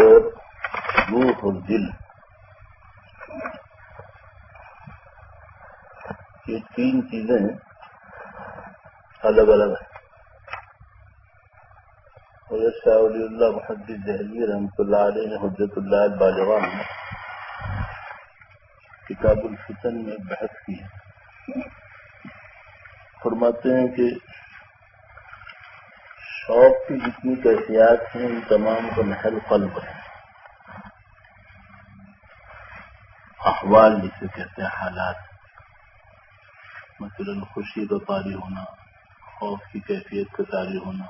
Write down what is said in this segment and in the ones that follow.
اور روح دل یہ تین چیزیں الگ الگ ہیں حضرت شاہ ولی اللہ محدود دہلی رحمۃ اللہ علیہ نے اللہ باجوان میں کتاب الفتن میں بحث کی ہے۔ فرماتے ہیں کہ شوق کی جتنی کیفیات ہیں، ان تمام کا محل قلب ہے۔ احوال جسے کہتے ہیں، حالات۔ مثلا خوشی کا تاری ہونا، خوف کی کیفیت کا تاری ہونا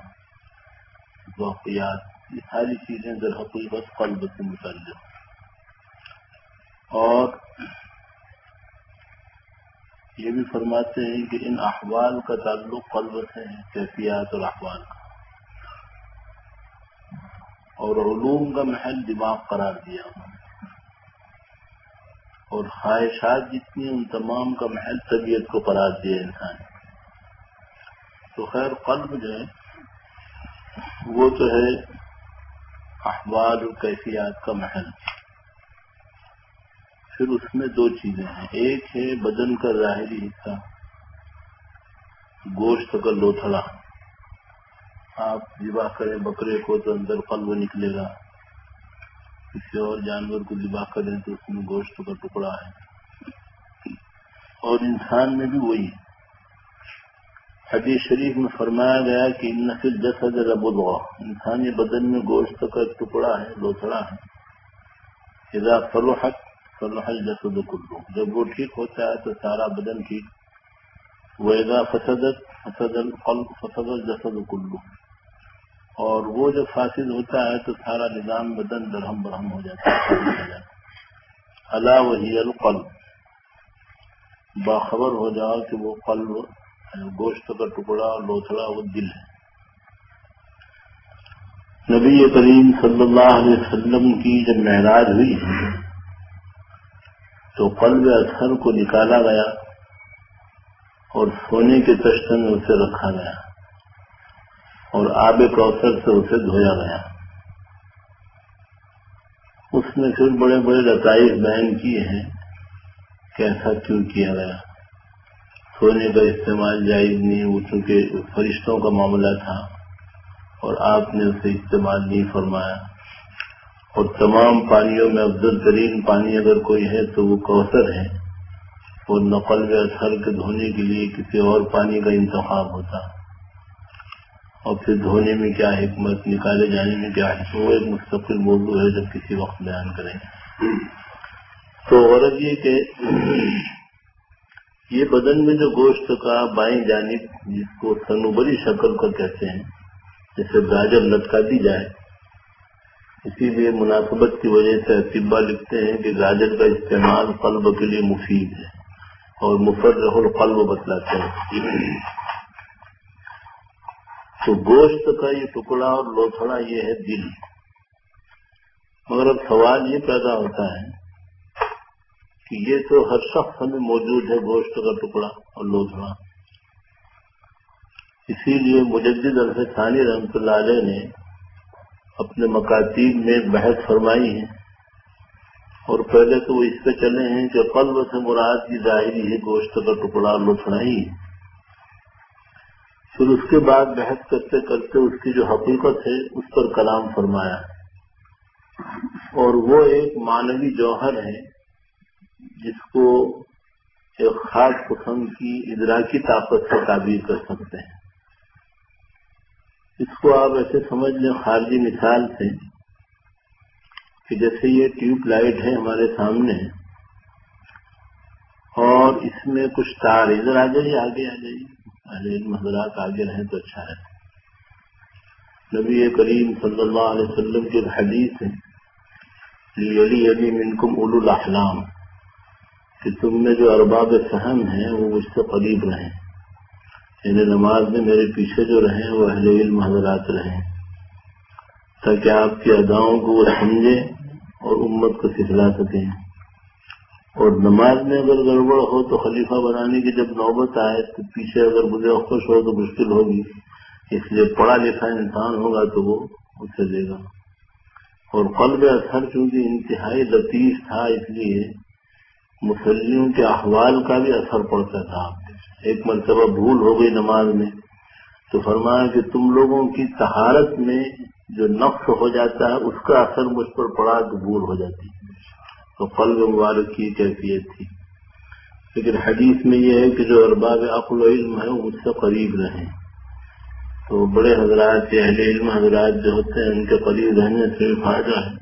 ذوقیات یہ ساری چیزیں در حقیقت قلب سے متعلق۔ اور یہ بھی فرماتے ہیں کہ ان احوال کا تعلق قلب سے ہے، کیفیات اور احوال کا۔ اور علوم کا محل دماغ قرار دیا انہوں نے۔ اور خواہشات جتنی ان تمام کا محل طبیعت کو قرار دیا انسان تو خیر، قلب جو ہے، وہ تو ہے احوال اور کیفیات کا محل۔ پھر اس میں دو چیزیں ہیں۔ ایک ہے بدن کا ظاہری حصہ، گوشت کا لوتھڑا۔ آپ ذبح کریں، بکرے کو تو اندر قلب نکلے گا۔ کسی اور جانور کو ذبح کریں تو اس میں گوشت کا ٹکڑا ہے۔ اور انسان میں بھی وہی۔ حدیث شریف میں فرمایا گیا کہ ان نسل جسد رب الغا انسانی بدن میں گوشت کا ٹکڑا ہے لوتھڑا ہے۔ اذا فلحت، فلح الجسد کلو جب وہ ٹھیک ہوتا ہے تو سارا بدن ٹھیک۔ وہ اذا فسدت، فسد القلب، فسد الجسد کلو اور وہ جب فاسد ہوتا ہے تو سارا نظام بدن درہم برہم ہو جاتا ہے اللہ وہی القلب۔ باخبر ہو جاؤ کہ وہ قلب گوشت کا ٹکڑا اور لوتھڑا، وہ دل ہے۔ نبی کریم صلی اللہ علیہ وسلم کی جب معراج ہوئی تو قلب اثر کو نکالا گیا اور سونے کے تشت میں اسے رکھا گیا۔ اور آب کوثر سے اسے دھویا گیا۔ اس نے پھر بڑے بڑے لطائف بیان کیے ہیں کہ ایسا کیوں کیا گیا۔ سونے کا استعمال جائز نہیں، وہ چونکہ فرشتوں کا معاملہ تھا اور آپ نے اسے استعمال نہیں فرمایا۔ اور تمام پانیوں میں افضل ترین پانی اگر کوئی ہے تو وہ کوثر ہے۔ اور نقل و اثر کے دھونے کے لیے کسی اور پانی کا انتخاب ہوتا۔ اور پھر دھونے میں کیا حکمت، نکالے جانے میں کیا ہے وہ ایک مستقل موضوع ہے جب کسی وقت بیان کریں۔ تو غرض یہ کہ یہ بدن میں جو گوشت کا بائیں جانب جس کو سنوبری شکل کا کہتے ہیں جیسے گاجر لٹکا دی جائے، اسی لیے مناسبت کی وجہ سے طبا لکھتے ہیں کہ گاجر کا استعمال قلب کے لیے مفید ہے اور مفرح القلب بتلاتے ہیں۔ تو گوشت کا یہ ٹکڑا اور لوتھڑا یہ ہے دل۔ مگر اب سوال یہ پیدا ہوتا ہے کہ یہ تو ہر شخص میں موجود ہے، گوشت کا ٹکڑا اور لوتھڑا۔ اسی لیے مجدد الف ثانی رحمۃ اللہ علیہ نے اپنے مکاتیب میں بحث فرمائی ہے۔ اور پہلے تو وہ اس پہ چلے ہیں کہ قلب سے مراد کی ظاہری ہے، گوشت کا ٹکڑا لوتھڑا ہی۔ پھر اس کے بعد بحث کرتے کرتے اس کی جو حقیقت ہے، اس پر کلام فرمایا۔ اور وہ ایک مانوی جوہر ہے، جس کو ایک خاص قسم کی ادراکی طاقت سے تعبیر کر سکتے ہیں۔ اس کو آپ ایسے سمجھ لیں، خارجی مثال سے، کہ جیسے یہ ٹیوب لائٹ ہے ہمارے سامنے، اور اس میں کچھ تار ادھر آ جائیے، آگے آ جائیے۔ حضرات آگے رہیں تو اچھا ہے۔ نبی کریم صلی اللہ علیہ وسلم کی حدیث ہے علی علی منکم اولو الاحلام، کہ تم میں جو ارباب فہم ہیں وہ مجھ سے قریب رہیں۔ یعنی نماز میں میرے پیچھے جو رہیں وہ اہل علم حضرات رہیں۔ تاکہ آپ کی اداؤں کو وہ سمجھیں اور امت کو سکھلا سکیں۔ اور نماز میں اگر گڑبڑ ہو تو خلیفہ بنانے کی جب نوبت آئے تو پیچھے اگر مجھے خوش ہو تو مشکل ہوگی۔ اس لیے پڑھا لکھا انسان ہوگا تو وہ اسے دے گا۔ اور قلب اثر چونکہ انتہائی لطیف تھا، اس لیے مسلموں کے احوال کا بھی اثر پڑتا تھا۔ ایک مرتبہ بھول ہو گئی نماز میں تو فرمایا کہ تم لوگوں کی تہارت میں جو نقص ہو جاتا ہے، اس کا اثر مجھ پر پڑا تو بھول ہو جاتی۔ تو قلب مبارک کی کیفیت تھی۔ لیکن حدیث میں یہ ہے کہ جو ارباب عقل و علم ہے وہ مجھ سے قریب رہیں۔ تو بڑے حضرات یا اہل علم، حضرات جو ہوتے ہیں، ان کے قریب رہنے سے بھی فائدہ ہے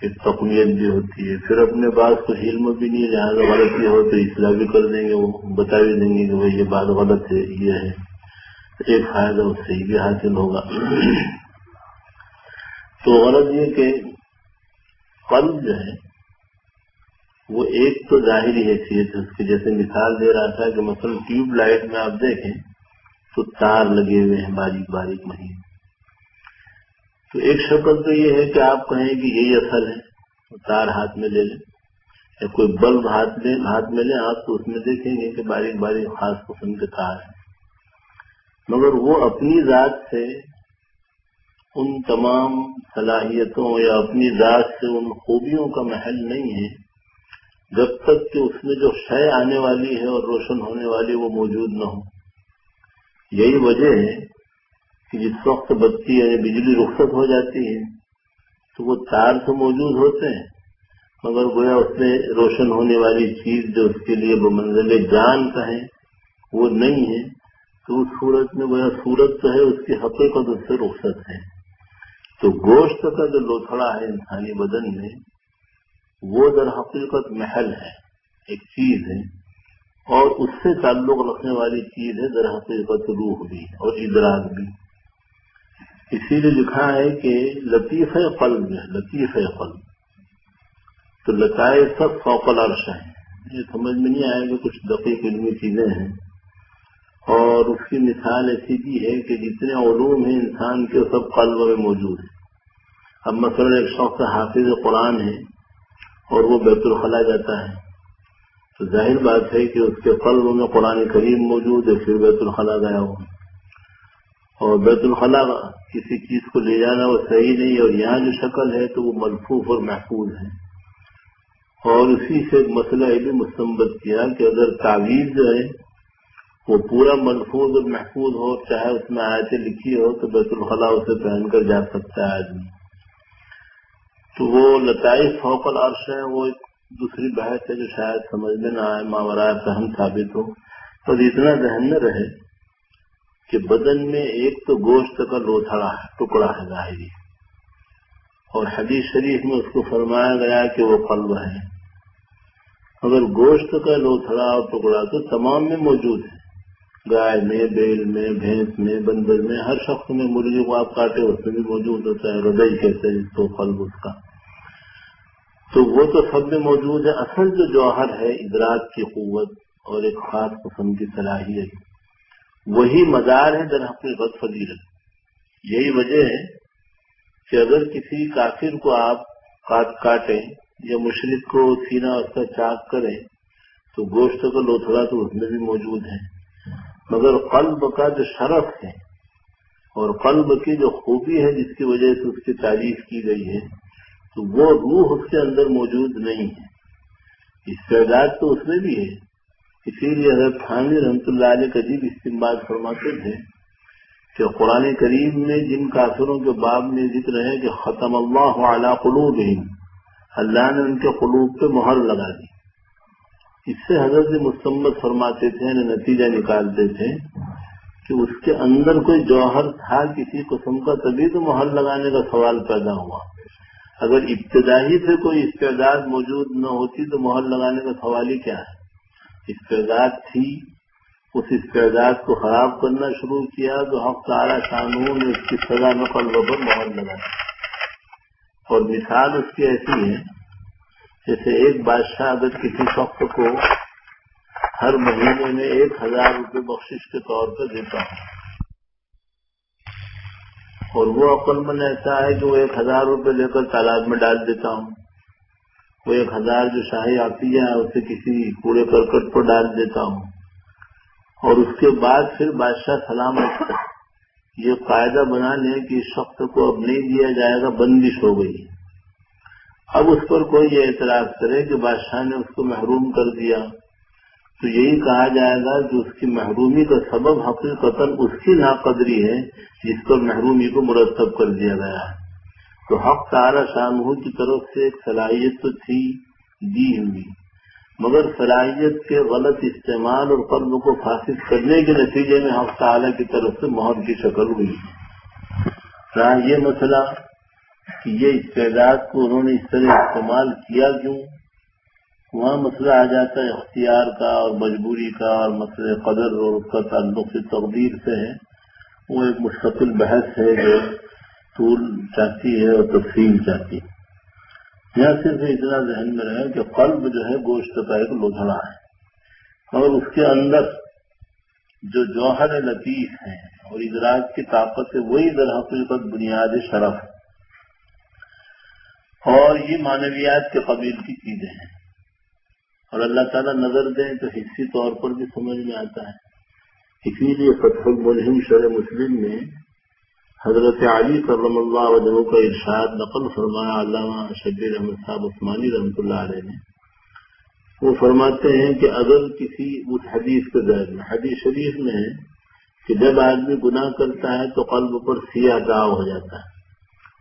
کہ تقویت بھی ہوتی ہے۔ پھر اپنے بات کو علم بھی نہیں لہٰذا غلطی ہو تو اصلاح بھی کر دیں گے، وہ بتا بھی دیں گے کہ بھائی یہ بات غلط ہے، یہ ہے۔ ایک فائدہ اس سے بھی حاصل ہوگا۔ تو غلط یہ کہ قلب جو ہے وہ ایک تو ظاہری حیثیت ہے اس کی جیسے مثال دے رہا تھا کہ مثلا ٹیوب لائٹ میں آپ دیکھیں تو تار لگے ہوئے ہیں باریک باریک مہین تو ایک شکل تو یہ ہے کہ آپ کہیں کہ یہی اصل ہے تار ہاتھ میں لے لیں۔ یا کوئی بلب ہاتھ میں ہاتھ میں لیں، آپ تو اس میں دیکھیں گے کہ باریک باریک خاص قسم کے تار ہیں۔ مگر وہ اپنی ذات سے ان تمام صلاحیتوں یا اپنی ذات سے ان خوبیوں کا محل نہیں ہے۔ جب تک کہ اس میں جو شے آنے والی ہے اور روشن ہونے والی وہ موجود نہ ہو۔ یہی وجہ ہے کہ جس وقت بتی یعنی بجلی رخصت ہو جاتی ہے تو وہ تار تو موجود ہوتے ہیں، مگر گویا اس میں روشن ہونے والی چیز جو اس کے لیے منزل جان کا ہے، وہ نہیں ہے۔ تو اس صورت میں گویا صورت تو ہے، اس کی حقیقت اس سے رخصت ہے۔ تو گوشت کا جو لوتھڑا ہے انسانی بدن میں وہ در حقیقت محل ہے، ایک چیز ہے، اور اس سے تعلق رکھنے والی چیز ہے در حقیقت روح بھی اور ادراک بھی۔ اسی لیے لکھا ہے کہ لطیف قلب ہے، لطیف قلب۔ تو لتائے سب فوقل عرش ہیں۔ یہ سمجھ میں نہیں آئے گا کچھ دقیق علمی چیزیں ہیں۔ اور اس کی مثال ایسی بھی ہے کہ جتنے علوم ہیں انسان کے، سب قلب میں موجود ہیں۔ اب مثلا ایک شوق حافظ قرآن ہے اور وہ بیت الخلا جاتا ہے۔ تو ظاہر بات ہے کہ اس کے قلب میں قرآن کریم موجود ہے، پھر بیت الخلا گیا ہو اور بیت الخلا کسی چیز کو لے جانا وہ صحیح نہیں اور یہاں جو شکل ہے تو وہ ملفوف اور محفوظ ہے۔ اور اسی سے ایک مسئلہ یہ بھی مستمت کیا کہ اگر تعویذ جو ہے وہ پورا ملفوظ اور محفوظ ہو، چاہے اس میں آیتیں لکھی ہو تو بیت الخلا اسے پہن کر جا سکتا ہے آدمی۔ تو وہ لطائف فوقل عرش ہے وہ ایک دوسری بحث ہے جو شاید سمجھ میں نہ آئے ماورائے فہم ثابت ہو پر اتنا ذہن میں رہے کہ بدن میں ایک تو گوشت کا لوتھڑا ہے، ٹکڑا ہے ظاہری۔ اور حدیث شریف میں اس کو فرمایا گیا کہ وہ قلب ہے اگر گوشت کا لوتھڑا اور ٹکڑا تو تمام میں موجود ہے۔ گائے میں، بیل میں، بھینس میں، بندر میں، ہر شخص میں مرغی کو آپ کاٹے، اس میں بھی موجود ہوتا ہے ہردئی کہتے ہیں جس کو قلب اس کا۔ تو وہ تو سب میں موجود ہے۔ اصل جو جوہر ہے، ادراک کی قوت اور ایک خاص قسم کی صلاحیت۔ وہی مزار ہے در حقیقت فضیلت۔ یہی وجہ ہے کہ اگر کسی کافر کو آپ کاٹیں یا مشرق کو سینا اس کا چاک کریں، تو گوشت کا لوتھڑا تو اس میں بھی موجود ہے۔ مگر قلب کا جو شرف ہے اور قلب کی جو خوبی ہے جس کی وجہ سے اس کی تعریف کی گئی ہے، تو وہ روح اس کے اندر موجود نہیں ہے۔ استعداد تو اس میں بھی ہے۔ اسی لیے حضرت خانوی رحمۃ اللہ علیہ کا عجیب استعمال فرماتے تھے کہ قرآن کریم میں جن کافروں کے باب میں ذکر ہے کہ ختم اللہ اعلیٰ قلوب اللہ نے ان کے قلوب پہ مہر لگا دی۔ اس سے حضرت مستمت فرماتے تھے یعنی نتیجہ نکالتے تھے کہ اس کے اندر کوئی جوہر تھا کسی قسم کا، تبھی تو مہر لگانے کا سوال پیدا ہوا۔ اگر ابتدائی سے کوئی استعداد موجود نہ ہوتی تو محل لگانے کا سوال ہی کیا ہے؟ استعداد تھی، اس استعداد کو خراب کرنا شروع کیا تو حق تعالی قانون نے اس کی سزا نقل پر محل لگایا اور مثال اس کی ایسی ہے جیسے ایک بادشاہ اگر کسی شخص کو ہر مہینے میں ایک ہزار روپے بخشش کے طور پر دیتا ہوں۔ اور وہ عقل مند ایسا ہے کہ وہ ایک ہزار روپے لے کر تالاب میں ڈال دیتا ہوں۔ وہ ایک ہزار جو شاہی آتی ہے، اسے کسی کوڑے کرکٹ پر ڈال دیتا ہوں۔ اور اس کے بعد پھر بادشاہ سلام یہ قاعدہ بنا لیں کہ اس شخص کو اب نہیں دیا جائے گا، بندش ہو گئی۔ اب اس پر کوئی یہ اعتراض کرے کہ بادشاہ نے اس کو محروم کر دیا۔ تو یہی کہا جائے گا کہ اس کی محرومی کا سبب حقیقت اس کی ناقدری ہے جس پر محرومی کو مرتب کر دیا گیا۔ ہے تو حق تارا شاہ کی طرف سے ایک صلاحیت تو تھی، دی ہوئی۔ مگر صلاحیت کے غلط استعمال اور قلب کو فاسد کرنے کے نتیجے میں حق تعالیٰ کی طرف سے مہر کی شکل ہوئی۔ رہا یہ مسئلہ کہ یہ استعداد کو انہوں نے اس طرح استعمال کیا کیوں؟ وہاں مسئلہ آ جاتا ہے اختیار کا اور مجبوری کا اور مسئلہ قدر اور اس کا تعلق سے تقدیر سے ہے۔ وہ ایک مستقل بحث ہے جو طول چاہتی ہے اور تفصیل چاہتی ہے۔ یہاں صرف اتنا ذہن میں رہے کہ قلب جو ہے گوشت کا ایک لوتھڑا ہے۔ اور اس کے اندر جو جوہر لطیف ہیں اور ادراک کی طاقت ہے، وہی در حقیقت بنیاد شرف ہے۔ اور یہ مانویات کے قبیل کی چیزیں ہیں۔ اور اللہ تعالیٰ نظر دیں تو حصی طور پر بھی سمجھ میں آتا ہے۔ اسی لیے فتح الملحم شر مسلم میں حضرت علی کرم اللہ وجہ کا ارشاد نقل فرمایا، علامہ شبیر احمد صاحب عثمانی رحمۃ اللہ علیہ نے۔ وہ فرماتے ہیں کہ اگر کسی اس حدیث کے ذہن میں، حدیث شریف میں ہے کہ جب آدمی گناہ کرتا ہے تو قلب پر سیاہ داغ ہو جاتا ہے۔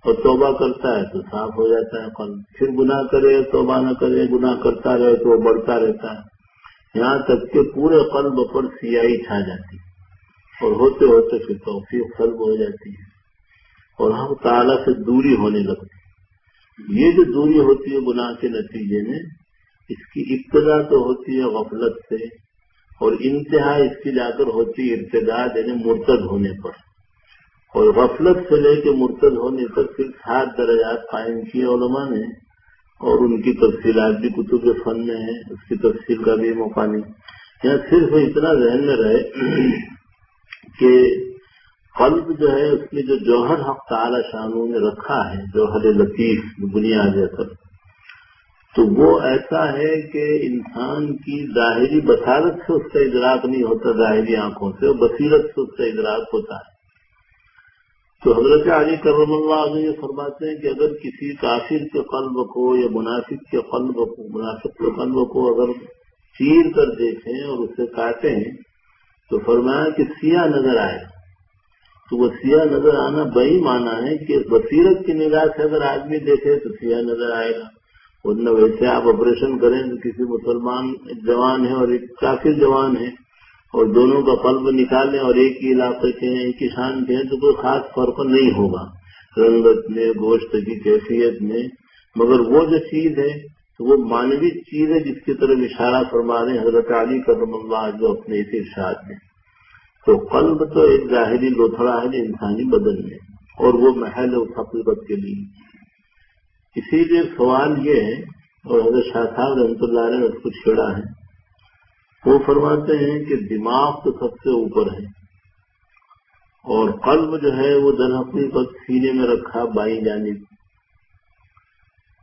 اور توبہ کرتا ہے تو صاف ہو جاتا ہے قلب پھر گناہ کرے، توبہ نہ کرے، گناہ کرتا رہے تو وہ بڑھتا رہتا ہے۔ یہاں تک کہ پورے قلب پر سیاہی چھا جاتی اور ہوتے ہوتے پھر توفیق قلب ہو جاتی ہے۔ اور ہم تعالیٰ سے دوری ہونے لگتی یہ جو دوری ہوتی ہے گناہ کے نتیجے میں، اس کی ابتدا تو ہوتی ہے غفلت سے، اور انتہا اس کی جا کر ہوتی ہے ابتدا یعنی مرتد ہونے پر۔ اور غفلت سے لے کے مرتد ہونے تک پھر سات درجات قائم کیے علماء نے اور ان کی تفصیلات بھی کتب فن میں ہیں، اس کی تفصیل کا بھی موقع نہیں۔ یہاں صرف اتنا ذہن میں رہے کہ قلب جو ہے، اس میں جو جوہر حق تعالی شانوں نے رکھا ہے، جوہر لطیف بنیاد ہے تو وہ ایسا ہے کہ انسان کی ظاہری بصارت سے اس کا ادراک نہیں ہوتا، ظاہری آنکھوں سے، بصیرت سے اس کا ادراک ہوتا ہے۔ تو حضرت علی کرم اللہ علیہ یہ فرماتے ہیں کہ اگر کسی کافر کے قلب کو یا مناسب کے قلب کو مناسب کے قلب کو اگر چیر کر دیکھیں اور اسے کاٹیں تو فرمایا کہ سیاہ نظر آئے۔ تو وہ سیاہ نظر آنا بہی مانا ہے کہ بصیرت کی نگاہ سے اگر آدمی دیکھے تو سیاہ نظر آئے گا۔ ورنہ ویسے آپ آپریشن کریں تو کسی مسلمان جوان ہے اور ایک کافی جوان ہے اور دونوں کا قلب نکالیں اور ایک ہی علاقے کے ہیں ایک شان کے ہیں، تو کوئی خاص فرق نہیں ہوگا۔ رنگت میں، گوشت کی کیفیت میں۔ مگر وہ جو چیز ہے، تو وہ مانوی چیز ہے جس کی طرف اشارہ فرما رہے ہیں۔ حضرت علی کرم اللہ جو اپنے اسی ارشاد میں۔ تو قلب تو ایک ظاہری لوتھڑا ہے جو انسانی بدن میں، اور وہ محل اس حقیقت کے لیے۔ اسی لیے سوال یہ ہے، اور حضرت شاہ صاحب رحمۃ اللہ نے اس کو چھیڑا ہے۔ وہ فرماتے ہیں کہ دماغ تو سب سے اوپر ہے اور قلب جو ہے وہ در حقیقت سینے میں رکھا بائی جانب۔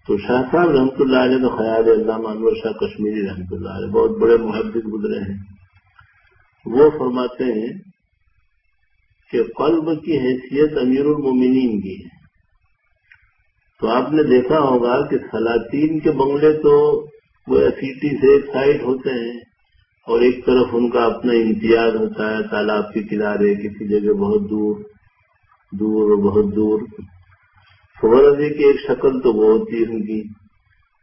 تو شاہ صاحب رحمۃ اللہ علیہ کا خیال ہے اللہ انور شاہ کشمیری رحمۃ اللہ علیہ، بہت بڑے محبت گزرے ہیں۔ وہ فرماتے ہیں کہ قلب کی حیثیت امیر المومنین کی ہے۔ تو آپ نے دیکھا ہوگا کہ سلاطین کے بنگلے تو وہ سٹی سے ایک سائڈ ہوتے ہیں۔ اور ایک طرف ان کا اپنا امتیاز ہوتا ہے، تالاب کے کنارے، کسی جگہ بہت دور دور اور بہت دور۔ غرض ہے کہ ایک شکل تو وہ ہوتی ہے ان کی۔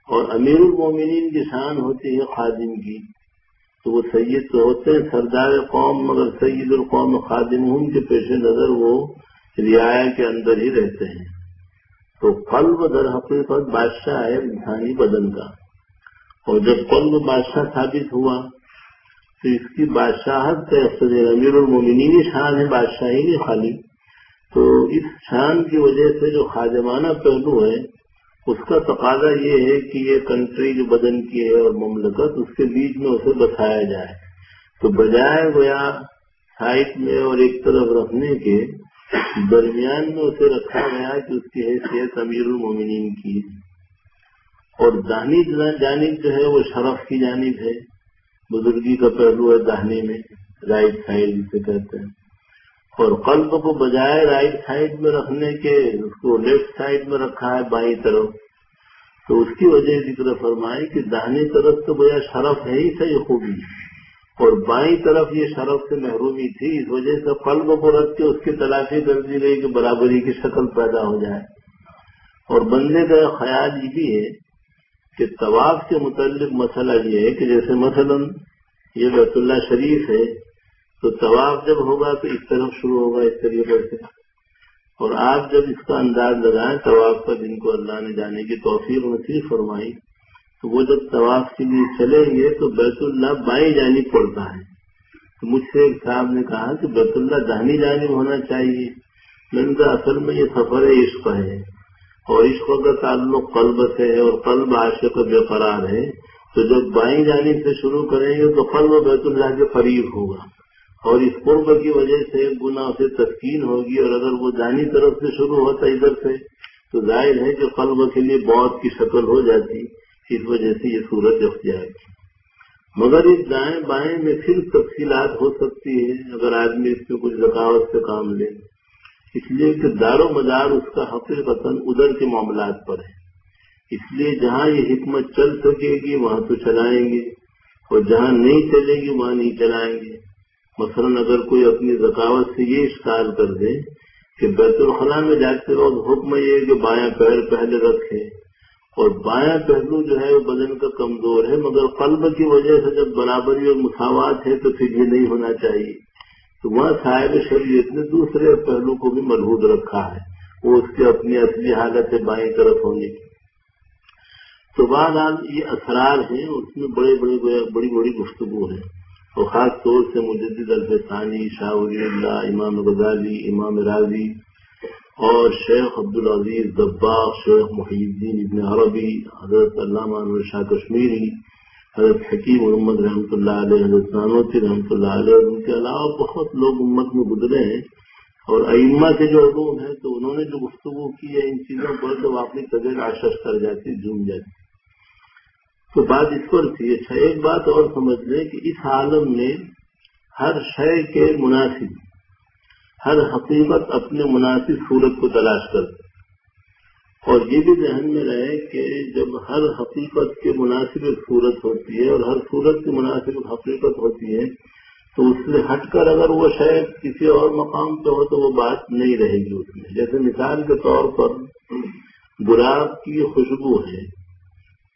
اور امیر المومنین کی شان ہوتی ہے خادم کی۔ تو وہ سید تو ہوتے ہیں، سردار قوم، مگر سید القوم خادم ہوں کے پیش نظر وہ رعایا کے اندر ہی رہتے ہیں۔ تو قلب در حقیقت بادشاہ ہے، انسانی بدن کا۔ اور جب قلب بادشاہ ثابت ہوا تو اس کی بادشاہت کا امیر المومنی شان ہے بادشاہی نہیں، خالی۔ تو اس شان کی وجہ سے جو خادمانہ پہلو ہے اس کا تقاضا یہ ہے کہ یہ کنٹری جو بدن کی ہے اور مملکت، اس کے بیچ میں اسے بسایا جائے۔ تو بجائے گویا سائٹ میں اور ایک طرف رکھنے کے، درمیان میں اسے رکھا گیا کہ اس کی حیثیت امیر المومنین کی اور دہنی جانب جو ہے، وہ شرف کی جانب ہے۔ بزرگی کا پہلو ہے دہنے میں رائٹ سائڈ جسے کہتے ہیں۔ اور قلب کو بجائے رائٹ سائڈ میں رکھنے کے، اس کو لیفٹ سائڈ میں رکھا ہے بائیں طرف۔ تو اس کی وجہ ذکر فرمائی کہ دہنی طرف تو بجائے شرف ہے ہی صحیح خوبی۔ اور بائیں طرف یہ شرف سے محرومی تھی، اس وجہ سے قلب کو رکھ کے اس کی تلاشی کر دی گئی کہ برابری کی شکل پیدا ہو جائے۔ اور بندے کا خیال یہ بھی ہے کہ طواف کے متعلق مسئلہ یہ ہے کہ جیسے مثلا یہ بیت اللہ شریف ہے، تو طواف جب ہوگا تو اس طرف شروع ہوگا، اس طریقے سے۔ اور آپ جب اس کا انداز لگائیں طواف کا جن کو اللہ نے جانے کی توفیق نصیب فرمائی، تو وہ جب طواف کے لیے چلیں گے تو بیت اللہ بائیں جانب پڑتا ہے۔ تو مجھ سے ایک صاحب نے کہا کہ بیت اللہ دہنی جانب ہونا چاہیے۔ میں اصل میں یہ سفر عشق ہے۔ اور عشق کا تعلق قلب سے ہے اور قلب عاشق بے قرار ہے، تو جب بائیں جانب سے شروع کریں گے تو قلب بیت اللہ کے قریب ہوگا۔ اور اس قرب کی وجہ سے گنا سے تسکین ہوگی، اور اگر وہ دانی طرف سے شروع ہوتا ادھر سے، تو ظاہر ہے کہ قلب کے لیے بہت کی شکل ہو جاتی، اس وجہ سے یہ صورت اختیار کی۔ مگر اس دائیں بائیں میں پھر تفصیلات ہو سکتی ہے اگر آدمی اس میں کچھ ذکاوت سے کام لے۔ اس لیے کہ دار و مدار اس کا حقیقت ادھر کے معاملات پر ہے۔ اس لیے جہاں یہ حکمت چل سکے گی، وہاں تو چلائیں گے۔ اور جہاں نہیں چلے گی، وہاں نہیں چلائیں گے۔ مثلا اگر کوئی اپنی ذکاوت سے یہ اشکال کر دے کہ بیت الخلاء میں جاتے وقت حکم یہ کہ بایاں پیر پہلے رکھے۔ اور بایاں پہلو جو ہے، وہ بدن کا کمزور ہے، مگر قلب کی وجہ سے جب برابری اور مساوات ہے تو پھر یہ نہیں ہونا چاہیے۔ تو وہاں صاحب شریعت نے دوسرے پہلو کو بھی محبوظ رکھا ہے، وہ اس کی اپنی اصلی حالت ہے بائیں طرف ہونے کی تو بعد یہ اسرار ہیں، اس میں بڑے بڑے بڑی بڑی گفتگو ہیں اور خاص طور سے مجدد الفانی شاہ ولی اللہ، امام غزالی، امام راضی اور شیخ عبدالعزیز دباغ شیخ محی الدین ابن عربی، حضرت علامہ شاہ کشمیری۔ حضرت حکیم محمد رحمۃ اللہ علیہ، حضرت نانوتی رحمۃ اللہ علیہ، ان کے علاوہ بہت لوگ امت میں گزرے ہیں۔ اور ائمہ کے جو علوم ہیں، تو انہوں نے جو گفتگو کی ہے، ان چیزوں پر تو اپنی طبیعت آشش کر جاتی، جھوم جاتی۔ تو بات اس پر تھی اچھا ایک بات اور سمجھ لیں کہ اس عالم میں ہر شے کے مناسب، ہر حقیقت اپنے مناسب صورت کو تلاش کرتے اور یہ بھی ذہن میں رہے کہ جب ہر حقیقت کے مناسب صورت ہوتی ہے اور ہر صورت کی مناسب حقیقت ہوتی ہے، تو اس سے ہٹ کر اگر وہ شاید کسی اور مقام پہ ہو تو وہ بات نہیں رہے گی اس میں۔ جیسے مثال کے طور پر گلاب کی خوشبو ہے،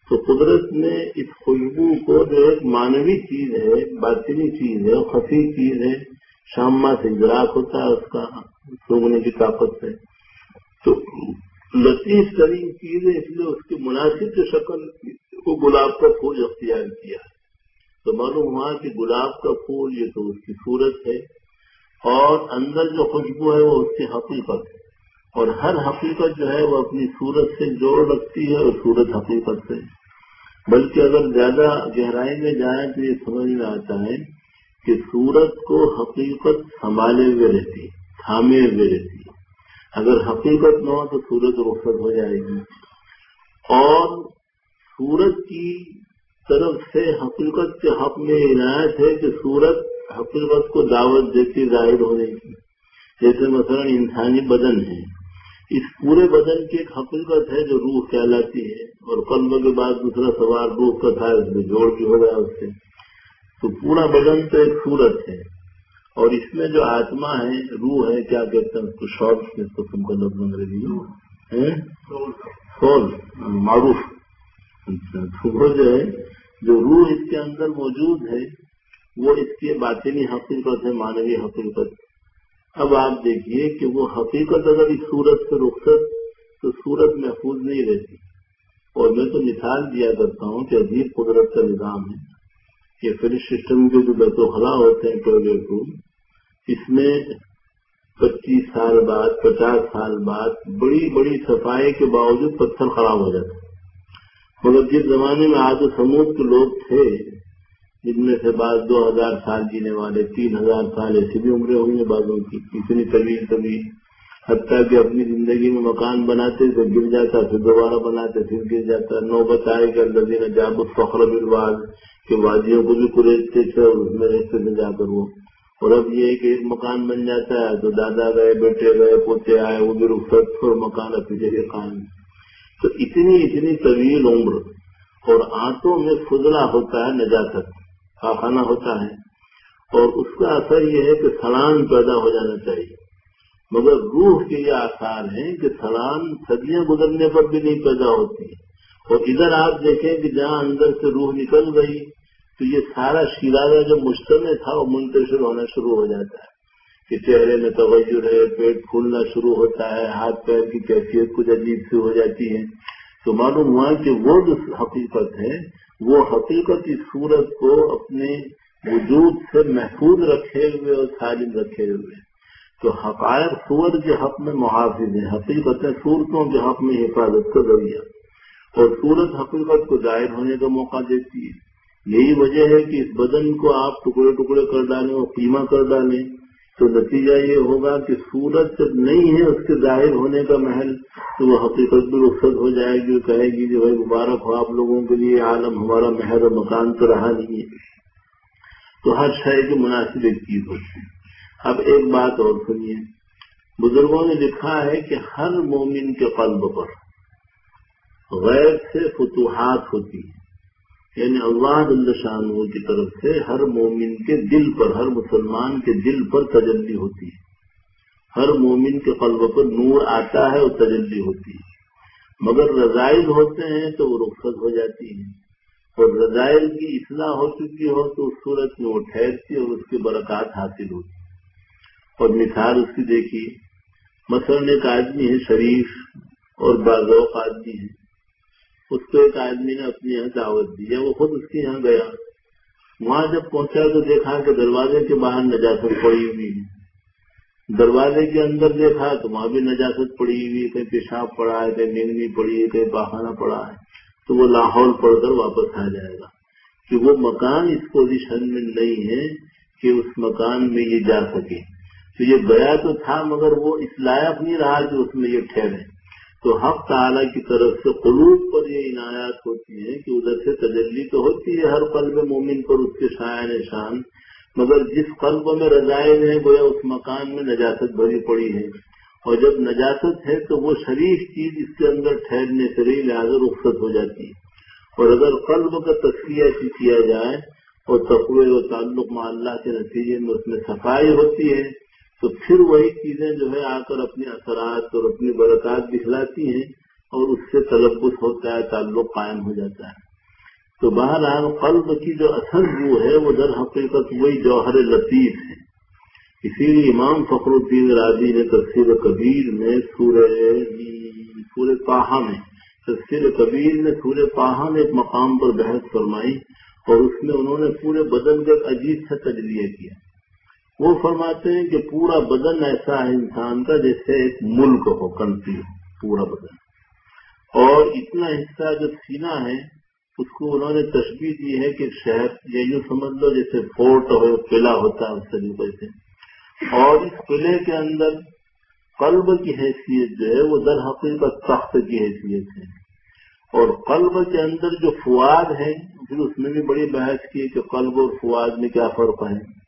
تو قدرت نے اس خوشبو کو جو ایک مانوی چیز ہے، باطنی چیز ہے، خفی چیز ہے شامہ سے گراک ہوتا ہے، اس کا سونگنے کی طاقت سے تو لطیف ترین چیزیں اس لیے اس کی مناسب جو شکل کو گلاب کا پھول اختیار کیا تو معلوم ہوا کہ گلاب کا پھول یہ تو اس کی صورت ہے اور اندر جو خوشبو ہے وہ اس کی حقیقت ہے۔ اور ہر حقیقت جو ہے وہ اپنی صورت سے جوڑ رکھتی ہے اور صورت حقیقت سے۔ بلکہ اگر زیادہ گہرائی میں جائیں تو یہ سمجھ میں آتا ہے کہ سورت کو حقیقت سنبھالے ہوئے رہتی تھامے ہوئے رہتی اگر حقیقت نہ ہو تو سورت رخصت ہو جائے گی۔ اور سورت کی طرف سے حقیقت کے حق میں عنایت ہے کہ سورت حقیقت کو دعوت دیتی ظاہر ہونے کی جیسے مثلا انسانی بدن ہے۔ اس پورے بدن کی ایک حقیقت ہے جو روح کہلاتی ہے۔ اور قلب کے بعد دوسرا سوال روح کا تھا، اس میں جوڑ بھی ہو گیا اس سے۔ تو پورا بدن تو ایک سورت ہے۔ اور اس میں جو آتما ہے روح ہے کیا کہتے ہیں اس کو؟ شارٹ میں کو کا لفظ انگریزی سول معروف. اچھا جو ہے جو روح اس کے اندر موجود ہے وہ اس کی باطنی حقیقت ہے مانوی حقیقت. اب آپ دیکھیے کہ وہ حقیقت اگر اس صورت سے رخصت تو صورت محفوظ نہیں رہتی. اور میں تو مثال دیا کرتا ہوں کہ عجیب قدرت کا نظام ہے۔ یہ فریج سسٹم کے جو بیت خلا ہوتے ہیں ٹوائلٹ روم اس میں پچیس سال بعد، پچاس سال بعد بڑی بڑی صفائی کے باوجود پتھر خراب ہو جاتا مگر جس زمانے میں آج سمود کے لوگ تھے جن میں سے بعض دو ہزار سال جینے والے، تین ہزار سال ایسی بھی عمریں ہوئی ہیں بعضوں کی اتنی طویل طویل حتیٰ کہ اپنی زندگی میں مکان بناتے تو گر جاتا، پھر دوبارہ بناتے، پھر گر جاتا۔ نو بتائے کہ اللہ دینا جاب فخر بالواز کہ وادیوں کو بھی کریدتے تھے اور اس میں رہتے تھے جا کر وہ۔ اور اب یہ کہ ایک مکان بن جاتا ہے، تو دادا گئے، بیٹے گئے، پوتے آئے، وہ بھی رخصت اور مکان اپنی جگہ قائم۔ تو اتنی اتنی طویل عمر اور آنتوں میں فضلہ ہوتا ہے، نجاست کافانہ ہوتا ہے۔ اور اس کا اثر یہ ہے کہ سلان پیدا ہو جانا چاہیے۔ مگر روح کے یہ آثار ہیں کہ سلان صدیاں گزرنے پر بھی نہیں پیدا ہوتی اور ادھر آپ دیکھیں کہ جہاں اندر سے روح نکل گئی، تو یہ سارا شیرازہ جو مشتمل تھا، وہ منتشر ہونا شروع ہو جاتا ہے کہ چہرے میں توجہ ہے، پیٹ پھولنا شروع ہوتا ہے، ہاتھ پیر کی کیفیت کچھ عجیب سی ہو جاتی ہے۔ تو معلوم ہوا کہ وہ جو حقیقت ہے، وہ حقیقت اس صورت کو اپنے وجود سے محفوظ رکھے ہوئے اور سالم رکھے ہوئے۔ تو حقائق سور کے حق میں محافظ ہیں، حقیقتیں صورتوں کے حق میں حفاظت کا ذریعہ۔ اور صورت حقیقت کو ظاہر ہونے کا موقع دیتی ہے۔ یہی وجہ ہے کہ اس بدن کو آپ ٹکڑے ٹکڑے کر ڈالیں اور قیمہ کر ڈالیں۔ تو نتیجہ یہ ہوگا کہ سورج جب نہیں ہے، اس کے ظاہر ہونے کا محل تو وہ حقیقت بھی رخصت ہو جائے گی کہے گی کہ بھائی مبارک ہو آپ لوگوں کے لیے، عالم ہمارا محر اور مکان تو رہا نہیں ہے۔ تو ہر شہر کی مناسب ایک چیز ہوتی ہے۔ اب ایک بات اور سنیے۔ بزرگوں نے لکھا ہے کہ ہر مومن کے قلب پر غیر سے فتوحات ہوتی ہیں۔ یعنی اللہ شان کی طرف سے ہر مومن کے دل پر، ہر مسلمان کے دل پر تجلی ہوتی ہے۔ ہر مومن کے قلب پر نور آتا ہے اور تجلی ہوتی ہے۔ مگر رضائل ہوتے ہیں تو وہ رخصت ہو جاتی ہیں۔ اور رضائل کی اصلاح ہو چکی ہو تو اس صورت میں وہ ٹھہرتی اور اس کے برکات حاصل ہوتی اور مثال اس کی دیکھیے۔ مثلاً ایک آدمی ہے شریف اور بازوق آدمی ہے۔ اس کو ایک آدمی نے اپنے یہاں دعوت دی وہ خود اس کے یہاں گیا۔ وہاں جب پہنچا تو دیکھا کہ دروازے کے باہر نجاست پڑی ہوئی ہے۔ دروازے کے اندر دیکھا تو وہاں بھی نجاست پڑی ہوئی ہے، کہیں پیشاب پڑا ہے، کہیں نگنی پڑی ہے، کہیں بہانا پڑا ہے۔ تو وہ لاہور پڑھ کر واپس آ جائے گا۔ کہ وہ مکان اس پوزیشن میں نہیں ہے کہ اس مکان میں یہ جا سکے۔ تو یہ گیا تو تھا مگر وہ اس لائق نہیں رہا کہ اس میں یہ ٹھہرے۔ تو حق تعالیٰ کی طرف سے قلوب پر یہ عنایات ہوتی ہیں کہ ادھر سے تجلی تو ہوتی ہے ہر قلب مومن پر اس کے شاع نشان مگر جس قلب میں رضائل ہیں، گویا اس مکان میں نجاست بھری پڑی ہے۔ اور جب نجاست ہے تو وہ شریف چیز اس کے اندر ٹھہرنے سے رہی لہٰذا رخصت ہو جاتی ہے۔ اور اگر قلب کا تصفیہ ایسی کیا جائے اور تقوی و تعلق اللہ کے نتیجے میں اس میں صفائی ہوتی ہے تو پھر وہی چیزیں جو ہے آ کر اپنے اثرات اور اپنی برکات دکھلاتی ہیں اور اس سے تلبس ہوتا ہے، تعلق قائم ہو جاتا ہے۔ تو بہرحال قلب کی جو اصل جو ہے، وہ در حقیقت وہی جوہر لطیف ہے۔ اسی لیے امام فخر الدین راضی نے تفصیل کبیر میں سورہ سورہ پاہا میں تفصیل کبیر نے سورہ پاہا میں ایک مقام پر بحث فرمائی اور اس میں انہوں نے پورے بدن کا ایک عجیب سا تجزیہ کیا۔ وہ فرماتے ہیں کہ پورا بدن ایسا ہے انسان کا جیسے ایک ملک ہو، کنٹری ہو، پورا بدن۔ اور اتنا حصہ جو سینا ہے، اس کو انہوں نے تشبیح دی ہے کہ شہر، یہ یوں سمجھ لو جیسے فورٹ ہو قلعہ ہوتا ہے اس طریقے سے۔ اور اس قلعے کے اندر قلب کی حیثیت جو ہے، وہ در حقیقت تخت کی حیثیت ہے۔ اور قلب کے اندر جو فواد ہے، پھر اس میں بھی بڑی بحث کی کہ قلب اور فواد میں کیا فرق ہے۔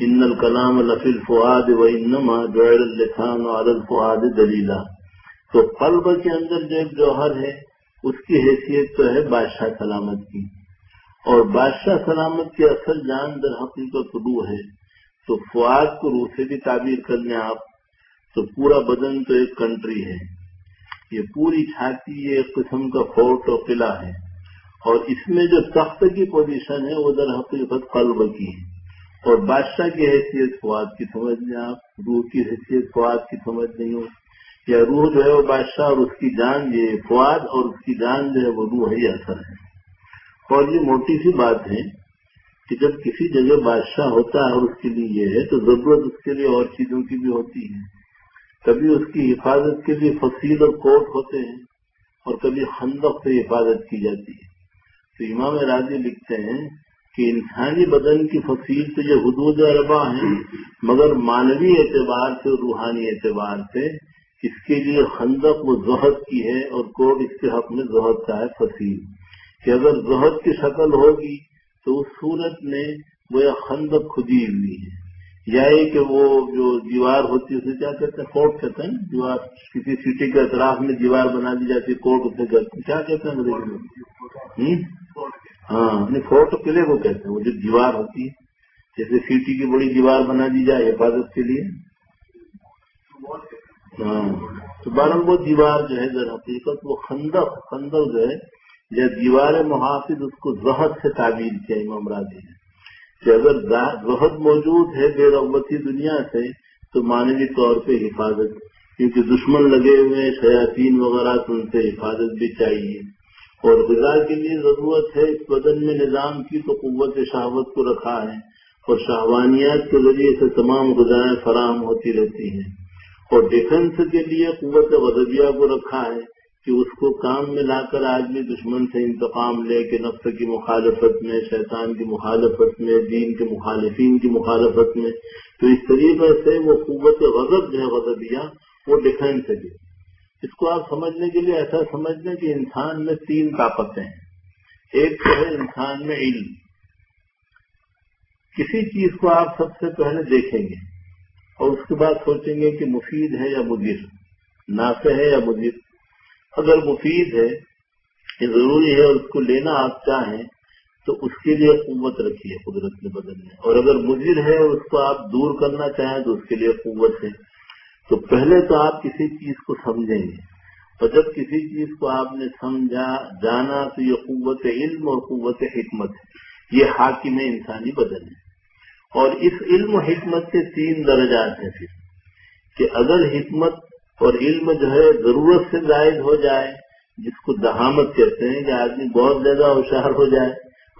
ان الکلام لفی الفواد و انما جوہر السان اور دلیلا تو قلب کے اندر جو ایک جوہر ہے، اس کی حیثیت تو ہے بادشاہ سلامت کی۔ اور بادشاہ سلامت کی اصل جان در حقیقت روح ہے۔ تو فواد کو روح سے بھی تعبیر کر لیں آپ، تو پورا بدن تو ایک کنٹری ہے۔ یہ پوری چھاتی، یہ ایک قسم کا فورٹ اور قلعہ ہے۔ اور اس میں جو تخت کی پوزیشن ہے، وہ در حقیقت قلب کی ہے۔ اور بادشاہ کی حیثیت فواد کی سمجھ لیں آپ، روح کی حیثیت فواد کی سمجھ نہیں ہو یا روح جو ہے وہ بادشاہ اور اس کی جان یہ فواد اور اس کی جان جو ہے وہ روح ہی اثر ہے۔ اور یہ موٹی سی بات ہے کہ جب کسی جگہ بادشاہ ہوتا ہے اور اس کے لیے یہ ہے، تو ضرورت اس کے لیے اور چیزوں کی بھی ہوتی ہے۔ کبھی اس کی حفاظت کے لیے فصیل اور کوٹ ہوتے ہیں اور کبھی خندق سے حفاظت کی جاتی ہے۔ تو امام راضی لکھتے ہیں کہ انسانی بدن کی فصیل تو یہ حدود اربا ہیں، مگر مانوی اعتبار سے روحانی اعتبار سے اس کے لیے خندق و زہد کی ہے اور کوڈ اس کے حق میں زہد کا ہے فصیل۔ کہ اگر زہد کی شکل ہوگی تو اس صورت میں وہ یا خندق کھدی ہوئی ہے۔ یا یہ کہ وہ جو دیوار ہوتی ہے، اسے کیا کہتے ہیں؟ فورٹ کہتے ہیں۔ دیوار کسی سٹی کے اطراف میں دیوار بنا دی جاتی ہے، کوٹ اسے کہتے ہیں کیا کہتے ہیں؟ ہاں فورٹ قلعے کو کہتے ہیں، وہ جو دیوار ہوتی ہے، جیسے سٹی کی بڑی دیوار بنا دی جائے حفاظت کے لیے۔ ہاں تو بارہ وہ دیوار جو ہے در حقیقت، وہ خندق خندق جو ہے، یا دیوار محافظ، اس کو زہد سے تعبیر کیا امام راجی نے۔ کہ اگر زہد موجود ہے بے رغبتی دنیا سے، تو مانوی طور پہ حفاظت، کیونکہ دشمن لگے ہوئے شیاطین وغیرہ، تو ان سے حفاظت بھی چاہیے۔ اور غذا کے لیے ضرورت ہے اس بدن میں نظام کی تو قوت شہوت کو رکھا ہے اور شہوانیات کے ذریعے سے تمام غذائیں فراہم ہوتی رہتی ہیں۔ اور ڈیفنس کے لیے قوت غذبیہ کو رکھا ہے کہ اس کو کام میں لا کر آدمی دشمن سے انتقام لے کے نفس کی مخالفت میں، شیطان کی مخالفت میں، دین کے مخالفین کی مخالفت میں۔ تو اس طریقے سے وہ قوت غضب جو ہے، غضبیہ، وہ ڈیفینس ہے اس کو آپ سمجھنے کے لیے ایسا سمجھ لیں کہ انسان میں تین طاقتیں ہیں۔ ایک تو ہے انسان میں علم۔ کسی چیز کو آپ سب سے پہلے دیکھیں گے اور اس کے بعد سوچیں گے کہ مفید ہے یا مدیر نافع ہے یا مدیر اگر مفید ہے، یہ ضروری ہے اور اس کو لینا آپ چاہیں، تو اس کے لیے قوت رکھیے قدرت کے بدل میں اور اگر مضر ہے اور اس کو آپ دور کرنا چاہیں، تو اس کے لیے قوت ہے۔ تو پہلے تو آپ کسی چیز کو سمجھیں گے۔ اور جب کسی چیز کو آپ نے سمجھا، جانا تو یہ قوت علم اور قوت حکمت ہے۔ یہ حاکم انسانی بدل ہے۔ اور اس علم و حکمت کے تین درجات ہیں پھر۔ کہ اگر حکمت اور علم جو ہے ضرورت سے زائد ہو جائے، جس کو دہامت کہتے ہیں کہ آدمی بہت زیادہ ہوشیار ہو جائے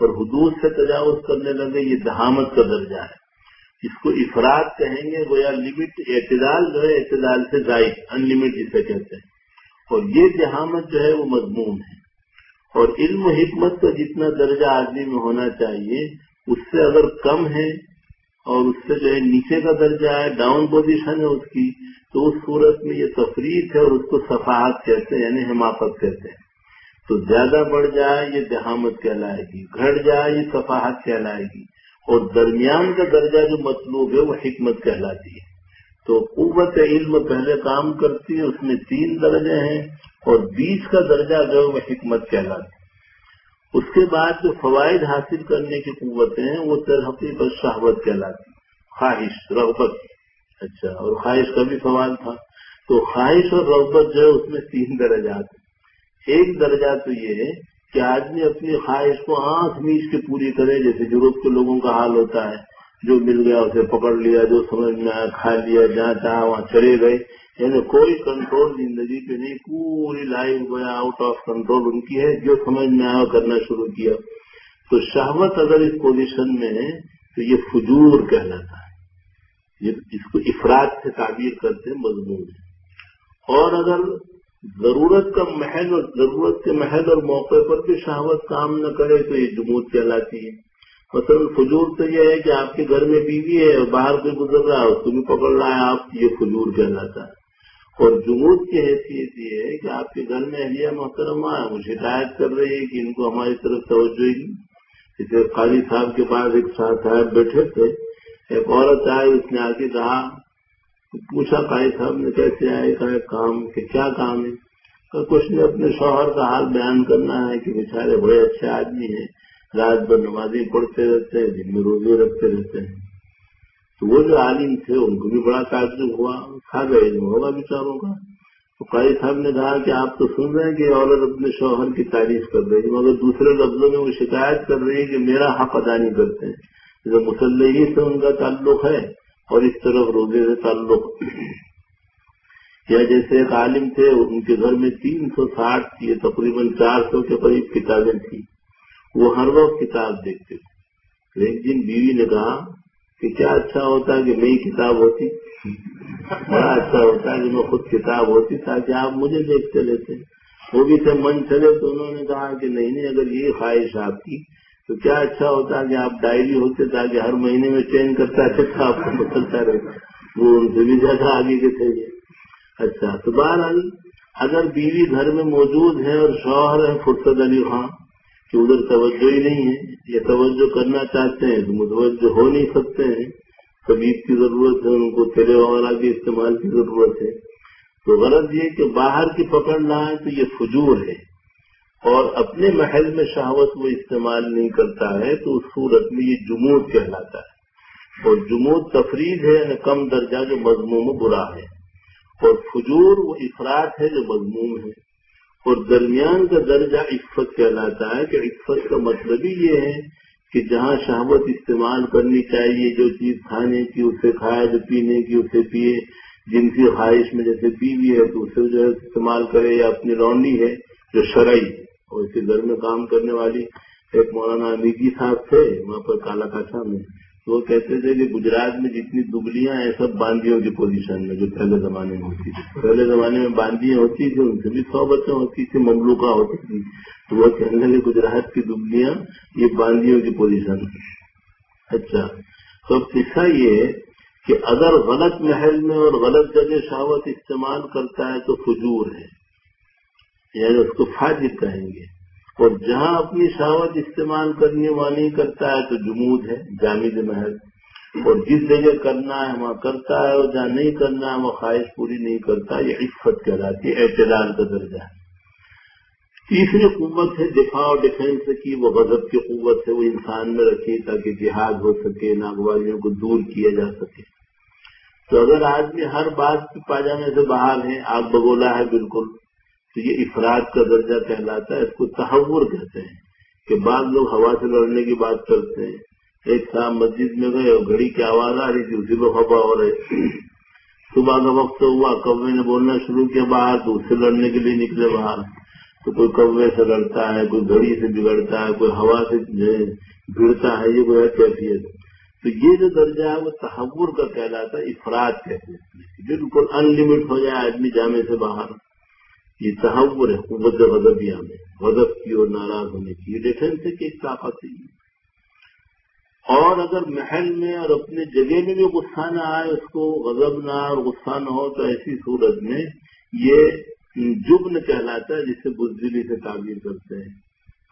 اور حدود سے تجاوز کرنے لگے، یہ دہامت کا درجہ ہے۔ اس کو افراد کہیں گے، گویا لمٹ اعتدال جو ہے، اعتدال سے زائد ان لمٹ جسے کہتے ہیں۔ اور یہ دہامت جو ہے، وہ مضمون ہے۔ اور علم و حکمت کا جتنا درجہ آدمی میں ہونا چاہیے، اس سے اگر کم ہے اور اس سے جو ہے نیچے کا درجہ ہے ڈاؤن پوزیشن ہے اس کی، تو اس صورت میں یہ تفریح ہے اور اس کو صفحات کہتے ہیں یعنی حمافت کہتے ہیں۔ تو زیادہ بڑھ جائے، یہ دہامت کہلائے گی۔ گھٹ جائے، یہ صفحات کہلائے گی۔ اور درمیان کا درجہ جو مطلوب ہے وہ حکمت کہلاتی ہے۔ تو قوت علم پہلے کام کرتی ہے، اس میں تین درجے ہیں اور بیچ کا درجہ جو ہے وہ حکمت کہلاتی ہے۔ اس کے بعد جو فوائد حاصل کرنے کی قوتیں ہیں، وہ ترحقیقت شہوت کہلاتی خواہش، رغبت۔ اچھا اور خواہش کا بھی سوال تھا۔ تو خواہش اور رغبت جو ہے اس میں تین درجات ہیں۔ ایک درجہ تو یہ ہے کہ آدمی اپنی خواہش کو آنکھ میچ کے پوری کرے، جیسے یوروپ کے لوگوں کا حال ہوتا ہے۔ جو مل گیا اسے پکڑ لیا، جو سمجھ میں آیا، کھا لیا جہاں چاہا وہاں چلے گئے۔ یعنی کوئی کنٹرول زندگی پہ نہیں، پوری لائف گیا آؤٹ آف کنٹرول ان کی ہے۔ جو سمجھ میں آیا کرنا شروع کیا۔ تو شہوت اگر اس پوزیشن میں ہے، تو یہ فجور کہلاتا ہے۔ اس کو افراد سے تعبیر کرتے ہیں، مضمون ہے۔ اور اگر ضرورت کا محل اور ضرورت کے محل اور موقع پر بھی شہوت کام نہ کرے تو یہ جمود کہلاتی ہے۔ مثلا فجور تو یہ ہے کہ آپ کے گھر میں بیوی ہے اور باہر کوئی گزر رہا ہے اس کو بھی پکڑ رہا ہے، آپ یہ فجور کہلاتا ہے۔ اور جمود کی حیثیت یہ ہے کہ آپ کے گھر میں اہلیہ محترمہ ہے وہ شکایت کر رہی ہے کہ ان کو ہماری طرف توجہ ہی جیسے خالی صاحب کے پاس ایک صاحب بیٹھے تھے، ایک عورت آئی، اس نے آ کے کہا پوچھا قائد صاحب نے کیسے آئے، کہا، کام کہ کیا کام ہے کچھ نے اپنے شوہر کا حال بیان کرنا ہے کہ بیچارے بڑے اچھے آدمی ہیں۔ رات بھر نمازی پڑھتے رہتے ہیں، دن میں روزے رکھتے رہتے ہیں۔ تو وہ جو عالم تھے، ان کو بھی بڑا تعجب ہوا۔ کھا گئے ہوگا بیچاروں کا۔ تو قائد صاحب نے کہا کہ آپ تو سن رہے ہیں کہ عورت اپنے شوہر کی تعریف کر رہی ہے، مگر دوسرے لفظوں میں وہ شکایت کر رہی ہے کہ میرا حق ادا نہیں کرتے۔ ہیں جو مسلحی سے ان کا تعلق ہے اور اس طرف روزے سے تعلق۔ یا جیسے ایک عالم تھے، ان کے گھر میں تین سو ساٹھ تھی تقریباً چار سو کے قریب کتابیں تھیں۔ وہ ہر وقت کتاب دیکھتے تھے۔ ایک دن بیوی نے کہا کہ کیا اچھا ہوتا کہ نئی کتاب ہوتی۔ بڑا اچھا ہوتا کہ میں خود کتاب ہوتی تاکہ آپ مجھے دیکھتے لیتے وہ بھی تھے، من چلے تو انہوں نے کہا کہ نہیں نہیں، اگر یہ خواہش آپ کی تو کیا اچھا ہوتا کہ آپ ڈائری ہوتے تاکہ ہر مہینے میں چینج کرتا رہتا آپ کو بدلتا رہتا وہ ان سے بھی زیادہ آگے کے تھے۔ اچھا تو بہرحال اگر بیوی گھر میں موجود ہے اور شوہر ہے فرصت علی خان، کہ ادھر توجہ ہی نہیں ہے، یا توجہ کرنا چاہتے ہیں تو متوجہ ہو نہیں سکتے ہیں طبیب کی ضرورت ہے، ان کو تیرے وغیرہ کے استعمال کی ضرورت ہے۔ تو غرض یہ کہ باہر کی پکڑ نہ آئے تو یہ فجور ہے۔ اور اپنے محل میں شہوت وہ استعمال نہیں کرتا ہے تو اس صورت میں یہ جمود کہلاتا ہے۔ اور جمود تفریح ہے یعنی کم درجہ جو مضموم برا ہے۔ اور فجور وہ افراد ہے جو مضموم ہے۔ اور درمیان کا درجہ عفت کہلاتا ہے کہ عفت کا مطلب ہی یہ ہے کہ جہاں شہوت استعمال کرنی چاہیے، جو چیز کھانے کی، اسے کھائے، جو پینے کی، اسے پیے۔ جن کی خواہش میں جیسے بیوی ہے تو اسے جو ہے استعمال کرے یا اپنی رونی ہے جو شرعی اور اسی گھر میں کام کرنے والی ایک مولانا امیگی صاحب تھے، وہاں پر کالا کاٹا میں۔ وہ کہتے تھے کہ گجرات میں جتنی دبلیاں ہیں، سب باندیوں کی پوزیشن میں، جو پہلے زمانے میں ہوتی تھی۔ پہلے زمانے میں باندیاں ہوتی تھی ان سے بھی سو بچے ہوتی تھی مملوکا ہوتی تھی تو وہ کہنے لگے گجرات کی دبلیاں، یہ باندیوں کی پوزیشن اچھا تو قصہ یہ کہ اگر غلط محل میں اور غلط جگہ شاوت استعمال کرتا ہے تو فجور ہے۔ یعنی اس کو فاجر کہیں گے۔ اور جہاں اپنی شہوت استعمال کرنے والی کرتا ہے تو جمود ہے، جامد محل اور جس جگہ کرنا ہے، وہاں کرتا ہے، اور جہاں نہیں کرنا ہے وہ خواہش پوری نہیں کرتا۔ یہ عفت کہلاتی ہے، اعتدال کا درجہ ہے۔ تیسری قوت ہے، دفاع اور ڈیفینس کی۔ وہ غضب کی قوت ہے، وہ انسان میں رکھی تاکہ جہاد ہو سکے، ناگواریوں کو دور کیا جا سکے۔ تو اگر آدمی ہر بات پاجامے سے باہر ہے، آگ بگولا ہے بالکل تو یہ افراد کا درجہ کہلاتا ہے، اس کو تحور کہتے ہیں کہ بعض لوگ ہوا سے لڑنے کی بات کرتے ہیں۔ ایک صاحب مسجد میں گئے اور گھڑی کی آواز آ رہی تھی، اسی کو ہوا ہو رہے صبح کا وقت ہوا کوے نے بولنا شروع کیا، باہر تو اس سے لڑنے کے لیے نکلے باہر۔ تو کوئی کوے سے لڑتا ہے، کوئی گھڑی سے بگڑتا ہے، کوئی ہوا سے بھڑتا ہے یہ کوئی کیفیت۔ تو یہ جو درجہ ہے، وہ تحور کا کہلاتا ہے، افراد کہتے ہیں۔ بالکل ان لمٹ ہو جائے آدمی جامے سے باہر۔ یہ تحور ہے قوت غضبیہ میں غضب کی اور ناراض ہونے کی. یہ ڈیفینس ہے کہ ایک طاقت ہے. اور اگر محل میں اور اپنے جگہ میں بھی غصہ نہ آئے، اس کو غضب نہ اور غصہ نہ ہو، تو ایسی صورت میں یہ جبن کہلاتا ہے، جسے بزدلی سے تعبیر کرتے ہیں.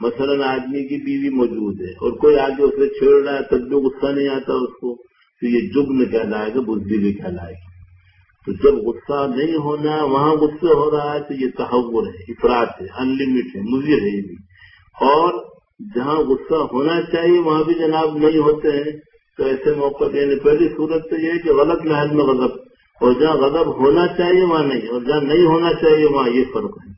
مثلا آدمی کی بیوی موجود ہے اور کوئی آگے اسے چھیڑ رہا ہے، تب بھی غصہ نہیں آتا اس کو. تو یہ جبن کہلائے گا، بزدلی کہلائے گی تو جب غصہ نہیں ہونا، وہاں غصہ ہو رہا ہے تو یہ تحور ہے، افراد ہے انلمٹ ہے، مضر ہے یہ بھی۔ اور جہاں غصہ ہونا چاہیے، وہاں بھی جناب نہیں ہوتے ہیں۔ تو ایسے موقع دینے پہلی صورت تو یہ ہے کہ غلط محل میں غضب، اور جہاں غضب ہونا چاہیے، وہاں نہیں، اور جہاں نہیں ہونا چاہیے، وہاں یہ فرق ہے۔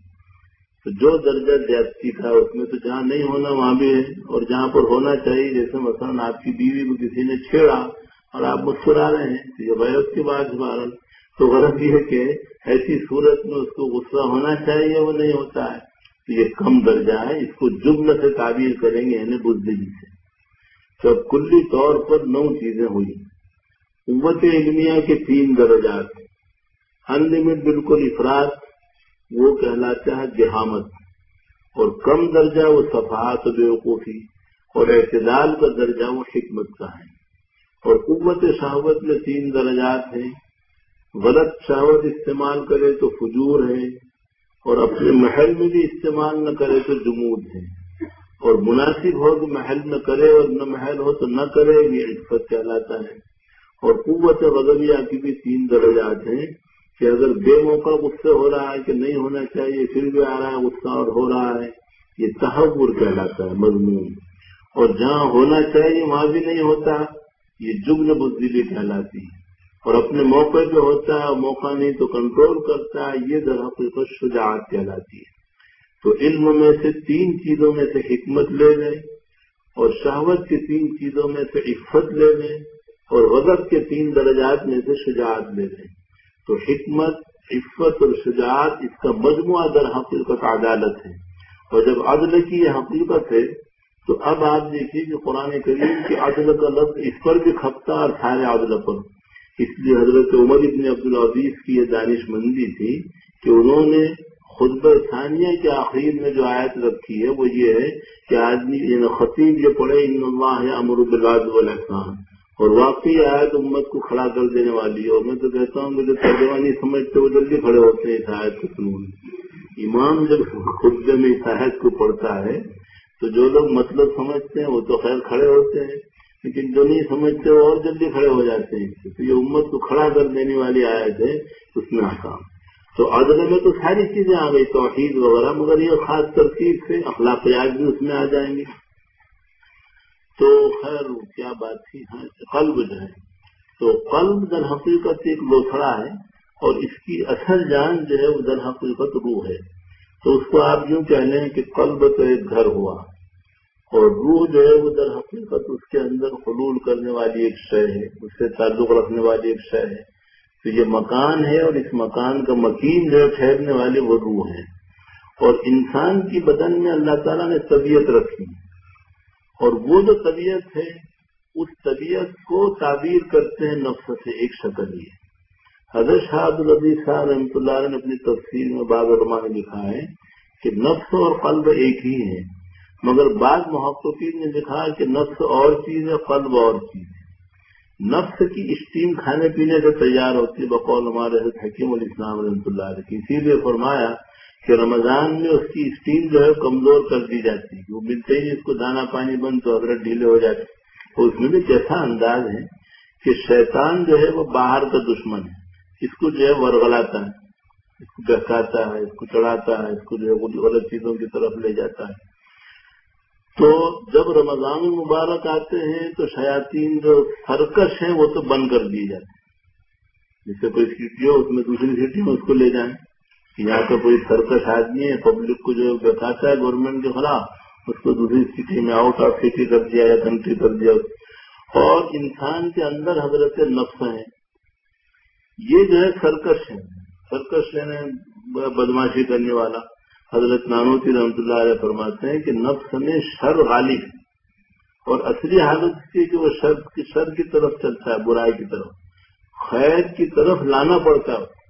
تو جو درجہ زیادتی تھا اس میں تو جہاں نہیں ہونا، وہاں بھی ہے۔ اور جہاں پر ہونا چاہیے، جیسے مثلا آپ کی بیوی کو کسی نے چھیڑا اور آپ مسکرا رہے ہیں، تو یہ غیر کی بات بارہ تو غرض یہ ہے کہ ایسی صورت میں اس کو غصہ ہونا چاہیے وہ نہیں ہوتا ہے۔ تو یہ کم درجہ ہے، اس کو جبل سے تعبیر کریں گے یعنی بزدلی سے۔ تو کلی طور پر نو چیزیں ہوئی۔ قوت علمیہ کے تین درجات۔ ان لمٹ بالکل افراد، وہ کہلاتا ہے جہامت۔ اور کم درجہ وہ صفحات بیوقوفی۔ اور اعتدال کا درجہ وہ حکمت کا ہے۔ اور قوت شہوت میں تین درجات ہیں۔ غلط شہوت استعمال کرے تو فجور ہے اور اپنے محل میں بھی استعمال نہ کرے تو جمود ہے اور مناسب ہو تو محل نہ کرے اور نہ محل ہو تو نہ کرے، یہ عفت کہلاتا ہے۔ اور قوت غضبیہ کی بھی تین درجات ہیں کہ اگر بے موقع غصے ہو رہا ہے کہ نہیں ہونا چاہیے، پھر بھی آ رہا ہے، غصہ اور ہو رہا ہے، یہ تحور کہلاتا ہے، مضمون۔ اور جہاں ہونا چاہیے، وہاں بھی نہیں ہوتا، یہ جگن بزدلی کہلاتی ہے۔ اور اپنے موقع پہ ہوتا ہے، موقع نہیں تو کنٹرول کرتا ہے، یہ در حقیقت شجاعت کہلاتی ہے۔ تو علم میں سے تین چیزوں میں سے حکمت لے لیں اور شہوت کی تین چیزوں میں سے عفت لے لیں اور غضب کے تین درجات میں سے شجاعت لے لیں۔ تو حکمت، عفت اور شجاعت اس کا مجموعہ در حقیقت عدالت ہے۔ اور جب عدل کی یہ حقیقت ہے، تو اب آپ دیکھیے کہ قرآن کریم کی عدل کا لفظ اس پر بھی کھپتا اور سارے عدل پر۔ اس لیے حضرت عمر ابن عبدالعزیز کی یہ دانش مندی تھی کہ انہوں نے خطبہ ثانیہ کے آخر میں جو آیت رکھی ہے وہ یہ ہے کہ آدمی یعنی خطیب جو پڑھے، ان اللہ امر الباد والاحسان اور واقعی آیت امت کو کھڑا کر دینے والی ہے۔ اور میں تو کہتا ہوں کہ جو ترجمانی سمجھتے وہ جلدی کھڑے ہوتے ہیں اس آیت کو سنون امام جب خطبے میں اس آیت کو پڑھتا ہے تو جو لوگ مطلب سمجھتے ہیں وہ تو خیر کھڑے ہوتے ہیں۔ لیکن جو نہیں سمجھتے وہ اور جلدی کھڑے ہو جاتے ہیں۔ تو یہ امت کو کھڑا کر دینے والی آیت ہے، اس میں آسام تو عدل میں تو ساری چیزیں آ گئی، توحید وغیرہ، مگر یہ خاص ترتیب سے اخلاقیات بھی اس میں آ جائیں گے۔ تو خیر، کیا بات تھی؟ ہاں قلب جو ہے۔ تو قلب در حقیقت ایک لوتھڑا ہے اور اس کی اصل جان جو ہے وہ در حقیقت روح ہے۔ تو اس کو آپ یوں کہہ لیں کہ قلب تو ایک گھر ہوا۔ اور روح جو ہے وہ در حقیقت اس کے اندر حلول کرنے والی ایک شے ہے، اس سے تعلق رکھنے والی ایک شے ہے۔ تو یہ مکان ہے اور اس مکان کا مکین جو ہے ٹھہرنے والے وہ روح ہیں۔ اور انسان کی بدن میں اللہ تعالیٰ نے طبیعت رکھی۔ اور وہ جو طبیعت ہے، اس طبیعت کو تعبیر کرتے ہیں نفس سے ایک شکل ہی ہے حضرت شاہد الدی صاحب رحمۃ اللہ نے اپنی تفصیل میں بعض علماء نے لکھا ہے کہ نفس اور قلب ایک ہی ہے مگر بعض محققین نے لکھا کہ نفس اور چیز ہے، قلب اور چیز ہے۔ نفس کی اسٹیم کھانے پینے سے تیار ہوتی ہے، بقول ہمارے حکیم الاسلام رحمۃ اللہ علیہ۔ اسی لیے فرمایا کہ رمضان میں اس کی اسٹیم جو ہے کمزور کر دی جاتی ہے۔ وہ ملتے ہی اس کو دانا پانی بند تو حضرت ڈھیلے ہو جاتے تو اس میں بھی کیسا انداز ہے کہ شیطان جو ہے وہ باہر کا دشمن ہے۔ اس کو جو ہے ورگلاتا ہے، اس کو بہکاتا ہے، اس کو چڑھاتا ہے، اس کو جو ہے غلط چیزوں کی طرف لے جاتا ہے۔ تو جب رمضان المبارک آتے ہیں تو شیاطین جو سرکش ہیں وہ تو بند کر دیے جاتے ہیں۔ جس سے کوئی سیٹی ہو اس میں دوسری سیٹی میں اس کو لے جائیں۔ یہاں کا کوئی سرکش آدمی ہے پبلک کو جو بتاتا ہے گورنمنٹ کے خلاف، اس کو دوسری سٹی میں آؤٹ آف سٹی کر دیا یا کنٹری کر دیا۔ اور انسان کے اندر حضرت نفس ہیں۔ یہ جو ہے سرکش ہے سرکش یعنی بدماشی کرنے والا۔ حضرت نانوتی رحمۃ اللہ علیہ فرماتے ہیں کہ نفس میں شر غالب اور اصلی حالت کی کہ وہ شر کی شر کی طرف چلتا ہے، برائی کی طرف۔ خیر کی طرف لانا پڑتا ہے۔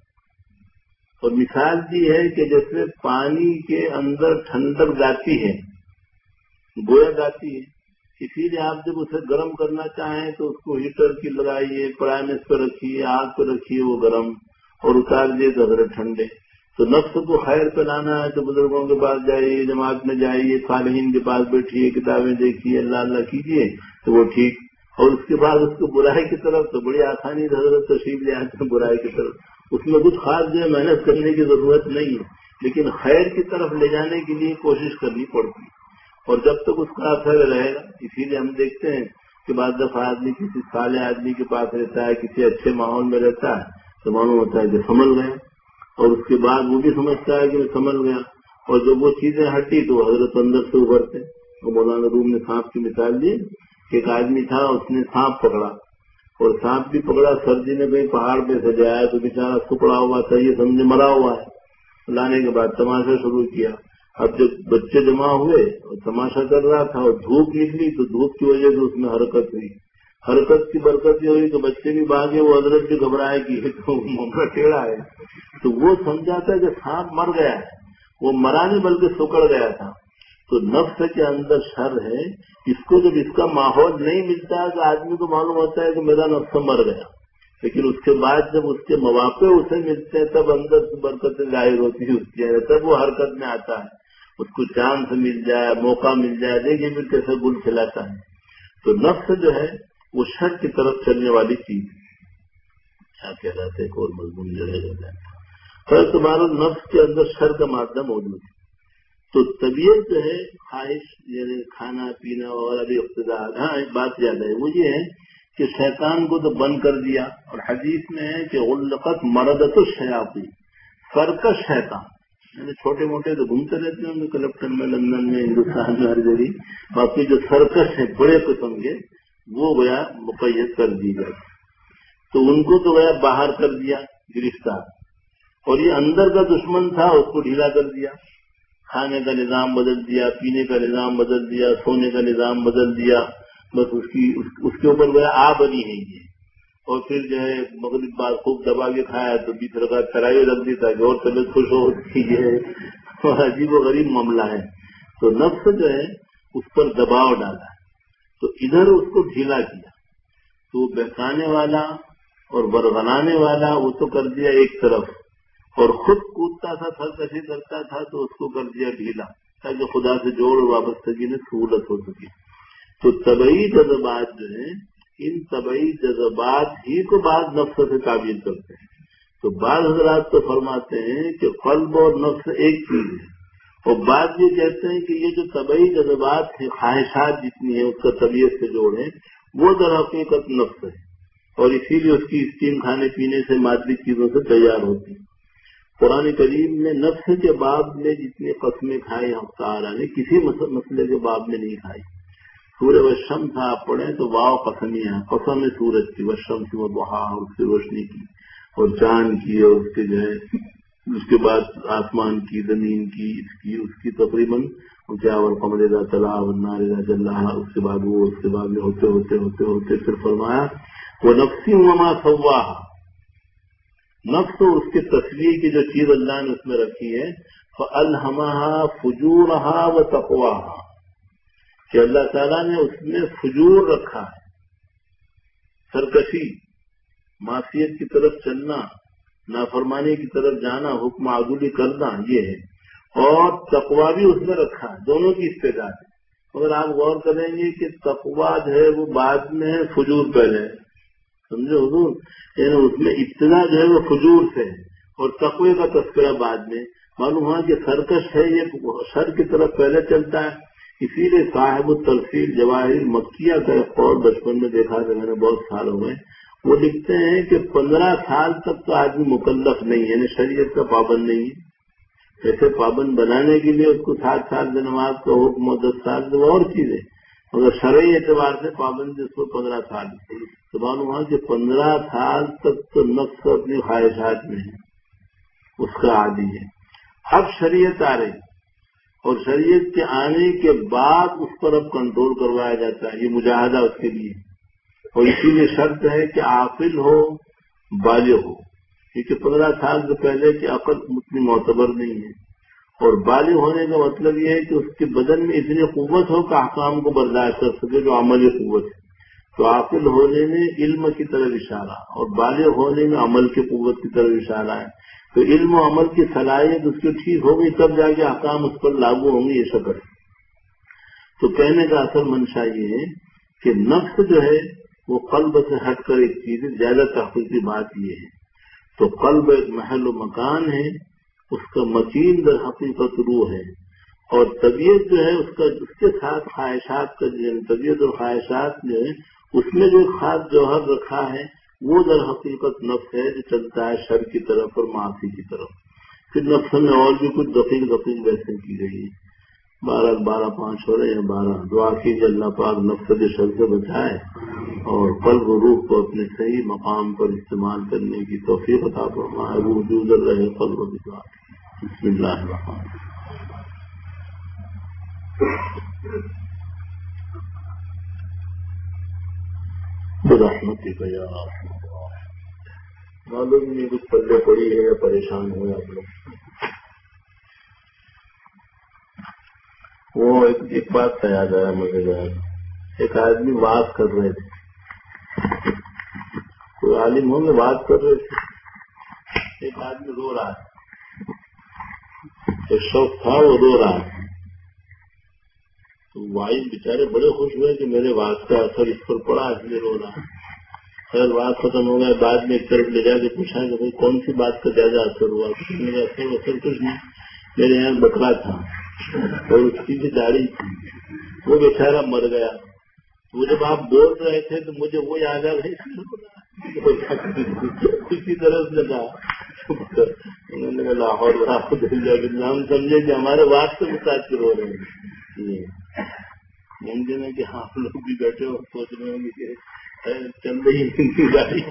اور مثال دی ہے کہ جیسے پانی کے اندر ٹھنڈک جاتی ہے، گویا جاتی ہے، اسی لیے آپ جب اسے گرم کرنا چاہیں تو اس کو ہیٹر کی لگائیے، پرائمس پہ رکھیے، آگ پہ رکھیے وہ گرم، اور اتار دیے تو اگر ٹھنڈے۔ تو نفس کو خیر پہ لانا ہے تو بزرگوں کے پاس جائیے، جماعت میں جائیے، صالحین کے پاس بیٹھیے، کتابیں دیکھیے، اللہ اللہ کیجیے، تو وہ ٹھیک۔ اور اس کے بعد اس کو برائی کی طرف تو بڑی آسانی سے حضرت تشریف لے آتے ہیں برائی کی طرف۔ اس میں کچھ خاص جو ہے محنت کرنے کی ضرورت نہیں ہے، لیکن خیر کی طرف لے جانے کے لیے کوشش کرنی پڑتی اور جب تک اس کا اثر رہے گا، اسی لیے ہم دیکھتے ہیں کہ بعض دفعہ آدمی کسی سالے آدمی کے پاس رہتا ہے، کسی اچھے ماحول میں رہتا ہے، تو معلوم ہوتا ہے کہ سنبھل گئے اور اس کے بعد وہ بھی سمجھتا ہے کہ میں سنبھل گیا۔ اور جب وہ چیزیں ہٹی تو حضرت اندر سے ابھرتے۔ اور مولانا روم نے سانپ کی مثال دی۔ کہ ایک آدمی تھا، اس نے سانپ پکڑا۔ اور سانپ بھی پکڑا، سردی میں کہیں پہاڑ پہ سجایا تو بےچارا سکڑا ہوا تھا، یہ سمجھے مرا ہوا ہے۔ لانے کے بعد تماشا شروع کیا۔ اب جب بچے جمع ہوئے اور تماشا کر رہا تھا اور دھوپ نکلی تو دھوپ کی وجہ سے اس میں حرکت ہوئی۔ حرکت کی برکت یہ ہوئی تو بچے بھی باغے وہ حضرت بھی گھبرائے کہ تو ٹیڑھا ہے۔ تو وہ سمجھاتا کہ سانپ مر گیا ہے۔ وہ مرا نہیں بلکہ سکڑ گیا تھا۔ تو نفس کے اندر شر ہے۔ اس کو جب اس کا ماحول نہیں ملتا ہے تو آدمی کو معلوم ہوتا ہے کہ میرا نفس مر گیا۔ لیکن اس کے بعد جب اس کے مواقع اسے ملتے ہیں، تب اندر سے برکتیں ظاہر ہوتی ہے اس کی تب وہ حرکت میں آتا ہے۔ اس کو چاند سے مل جائے، موقع مل جائے دیکھیے پھر کیسے گل کھلاتا ہے۔ تو نفس جو ہے وہ شر کی طرف چلنے والی چیز کیا کہہ رہا تھا ایک اور مضمون جڑے رہتا ہے پر تمہارا نفس کے اندر شر کا مادہ موجود ہے۔ تو طبیعت جو ہے، خواہش یعنی کھانا، پینا اور ابھی اقتدار ہاں ایک بات یاد ہے۔ وہ یہ ہے کہ شیطان کو تو بند کر دیا۔ اور حدیث میں ہے کہ غلقت مردت الشیاطین سرکش شیطان۔ یعنی چھوٹے موٹے تو گھومتے رہتے ہوں گے کلکٹن میں، لندن میں، ہندوستان میں، ہر جگہ۔ باقی جو سرکش ہیں، بڑے قسم کے وہ گیا مقیت کر دی گئی تو ان کو تو گیا باہر کر دیا، گرفتار۔ اور یہ اندر کا دشمن تھا، اس کو ڈھیلا کر دیا۔ کھانے کا نظام بدل دیا، پینے کا نظام بدل دیا، سونے کا نظام بدل دیا۔ بس اس کی، اس کے اوپر گیا آ بنی ہے یہ۔ اور پھر جو ہے، مغرب بعد خوب دبا کے کھایا، تو بیس رکھا چرائی رکھ دیتا کہ اور طبیعت خوش ہو یہ عجیب و غریب معاملہ ہے۔ تو نفس جو ہے، اس پر دباؤ ڈالا۔ ہے تو ادھر اس کو ڈھیلا کیا۔ تو وہ بہکانے والا اور برگنانے والا وہ تو کر دیا ایک طرف۔ اور خود کودتا تھا، سرکشی کرتا تھا، تو اس کو کر دیا ڈھیلا۔ تاکہ خدا سے جوڑ وابستگی میں سہولت ہو سکے۔ تو طبعی جذبات جو ہیں، ان طبعی جذبات ہی کو بعض نفس سے تعبیر کرتے ہیں۔ تو بعض حضرات تو فرماتے ہیں کہ قلب اور نفس ایک چیز ہے۔ اور بعض یہ کہتے ہیں کہ یہ جو طبعی جذبات ہیں، خواہشات جتنی ہیں، اس کا طبیعت سے جوڑ ہے وہ در حقیقت نفس ہے اور اسی لیے اس کی اسٹیم کھانے پینے سے مادری چیزوں سے تیار ہوتی ہے قرآن کریم نے نفس کے باب میں جتنی قسمیں کھائی ہفتہ نے کسی مسئلے کے باب میں نہیں کھائی۔ سورج وشم تھا، آپ پڑھیں تو واؤ قسمیاں قسم سورج کی وشم کی وہ بہا اس کی روشنی کی اور چاند کی اور اس کے جو ہے اس کے بعد آسمان کی، زمین کی، اس کی اس کی تقریباً کیا اور قمر دا تلا جلح اس کے بعد وہ، اس کے بعد میں ہوتے ہوتے ہوتے ہوتے پھر فرمایا وہ نفسی مما سوا نفس اس کی تصویر کی جو چیز اللہ نے اس میں رکھی ہے الحمہ فجور و تقوا کہ اللہ تعالیٰ نے اس میں فجور رکھا ہے، سرکشی، معصیت کی طرف چلنا نافرمانی کی طرف جانا، حکم عدولی کرنا، یہ ہے۔ اور تقوا بھی اس میں رکھا دونوں کی استعداد ہے۔ اگر آپ غور کریں گے کہ تقوا جو ہے وہ بعد میں ہے فجور پہلے ہے۔ سمجھے حضور؟ یعنی اس میں ابتدا جو ہے وہ فجور سے ہے۔ اور تقوی کا تذکرہ بعد میں۔ معلوم ہوا کہ سرکش ہے، یہ سر کی طرف پہلے چلتا ہے۔ اسی لیے صاحب الترفیل جواہر مکیہ کا ایک اور بچپن میں دیکھا کہ میں نے بہت سال ہوئے وہ لکھتے ہیں کہ پندرہ سال تک تو آدمی مکلف نہیں ہے یعنی شریعت کا پابند نہیں ہے۔ ایسے پابند بنانے کے لیے اس کو سات سال نماز کا حکم دس سال وہ اور چیز ہے مگر شرعی اعتبار سے پابندی اس کو پندرہ سال۔ تو معلوم ہوا کہ پندرہ سال تک تو نفس اپنی خواہشات میں ہے۔ اس کا عادی ہے۔ اب شریعت آ رہی۔ اور شریعت کے آنے کے بعد اس پر اب کنٹرول کروایا جاتا ہے۔ یہ مجاہدہ اس کے لیے۔ اور اسی لیے شرط ہے کہ عاقل ہو، بالغ ہو۔ کیونکہ پندرہ سال سے پہلے کی عقل اتنی معتبر نہیں ہے۔ اور بالغ ہونے کا مطلب یہ ہے کہ اس کے بدن میں اتنی قوت ہو کہ احکام کو برداشت کر سکے جو عملی قوت ہے۔ تو عاقل ہونے میں علم کی طرف اشارہ، اور بالغ ہونے میں عمل کی قوت کی طرف اشارہ ہے۔ تو علم و عمل کی صلاحیت اس کی ٹھیک ہوگی تب جا کے احکام اس پر لاگو ہوں گے، یہ شکر تو کہنے کا اصل منشا یہ ہے کہ نفس جو ہے وہ قلب سے ہٹ کر ایک چیز زیادہ تحفظ بات یہ ہے۔ تو قلب ایک محل و مکان ہے، اس کا مکین در حقیقت روح ہے۔ اور طبیعت جو ہے، اس کا، اس کے ساتھ خواہشات کا جو یعنی طبیعت اور خواہشات جو ہے، اس میں جو خاص جوہر رکھا ہے، وہ در حقیقت نفس ہے جو چلتا ہے شر کی طرف اور معافی کی طرف۔ پھر نفس میں اور بھی کچھ دقیق دقیق ویسے کی گئی ہے۔ بارہ بارہ پانچ ہو رہے ہیں، بارہ۔ دعا کی اللہ پاک نفس کے شر سے بچائے اور قلب روح کو اپنے صحیح مقام پر استعمال کرنے کی توفیق عطا فرمائے۔ وہ جو رہے قلب و دعا بسم اللہ الرحمن برحمتی معلوم نہیں کچھ پلے پڑی ہے یا پریشان ہوئے آپ لوگ۔ وہ ایک بات کا یاد آیا مجھے ایک آدمی بات کر رہے تھے۔ کوئی عالم ہوں گے بات کر رہے تھے۔ ایک آدمی رو رہا ہے۔ ایک شوق تھا، وہ رو رہا ہے۔ تو وائی بیچارے بڑے خوش ہوئے کہ میرے بات کا اثر اس پر پڑا، اس لیے رو رہا ہے۔ خیر، بات ختم ہو گیا۔ بعد میں ایک طرف لے جا کے پوچھا کہ کون سی بات کا زیادہ اثر ہوا؟ میرا اثر اثر کچھ نہیں۔ میرے یہاں بکرا تھا۔ اور اس کی بھی داڑھی تھی، وہ بیچارہ مر گیا۔ وہ جب آپ بول رہے تھے تو مجھے وہ یاد آ گئی۔ اسی طرح سے لگا انہوں نے لاہور ہم سمجھے کہ ہمارے بات سے متاثر ہو رہے ہیں۔ ممکن ہے کہ ہاں، آپ لوگ بھی بیٹھے ہو سوچ رہے ہوں گے کہ چل رہی گاڑی۔